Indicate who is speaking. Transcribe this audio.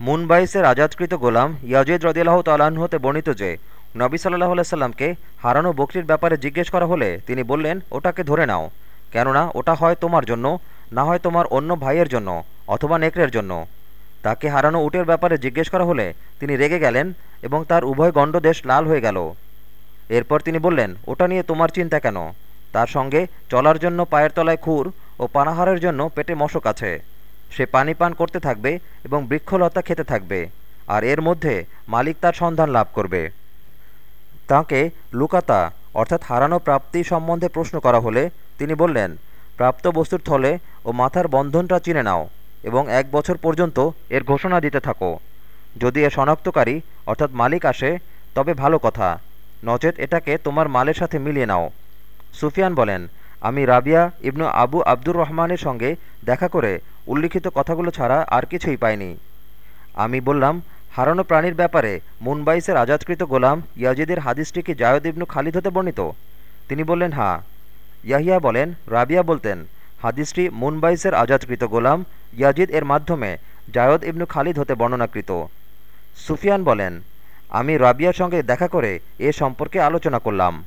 Speaker 1: মুনবাইসের আজাদকৃত গোলাম Yazid রদিয়াল্লাহ তালাহ হতে বর্ণিত যে, নবী সাল্লাহ সাল্লামকে হারানো বকরির ব্যাপারে জিজ্ঞেস করা হলে তিনি বললেন, ওটাকে ধরে নাও। কেননা ওটা হয় তোমার জন্য, না হয় তোমার অন্য ভাইয়ের জন্য অথবা নেকড়ের জন্য। তাকে হারানো উটের ব্যাপারে জিজ্ঞেস করা হলে তিনি রেগে গেলেন এবং তার উভয় গণ্ডদেশ লাল হয়ে গেল। এরপর তিনি বললেন, ওটা নিয়ে তোমার চিন্তা কেন? তার সঙ্গে চলার জন্য পায়ের তলায় খুর ও পানাহারের জন্য পেটে মশক আছে। সে পানি পান করতে থাকবে এবং বৃক্ষলতা খেতে থাকবে, আর এর মধ্যে মালিক তার সন্ধান লাভ করবে। তাকে লুকাতা, অর্থাৎ হারানো প্রাপ্তি সম্বন্ধে প্রশ্ন করা হলে তিনি বললেন, প্রাপ্ত বস্তুর থলে ও মাথার বন্ধনটা চিনে নাও এবং এক বছর পর্যন্ত এর ঘোষণা দিতে থাকো। যদি এ শনাক্তকারী, অর্থাৎ মালিক আসে, তবে ভালো কথা। নচেত এটাকে তোমার মালের সাথে মিলিয়ে নাও। সুফিয়ান বলেন আমি রাবিয়া ইবনু আবু আব্দুর রহমানের সঙ্গে দেখা করে উল্লিখিত কথাগুলো ছাড়া আর কিছুই পাইনি। আমি বললাম, হারানো প্রাণীর ব্যাপারে মুনবাইসের আজাদকৃত গোলাম ইয়াজিদের হাদিসটি কি জায়দ ইবনু খালিদ হতে বর্ণিত? তিনি বললেন হ্যাঁ। ইয়াহিয়া বলেন, রাবিয়া বলতেন, হাদিসটি মুনবাইসের আজাদকৃত গোলাম ইয়াজিদ এর মাধ্যমে জায়দ ইবনু খালিদ হতে বর্ণনাকৃত। সুফিয়ান বলেন, আমি রাবিয়ার সঙ্গে দেখা করে এ সম্পর্কে আলোচনা করলাম।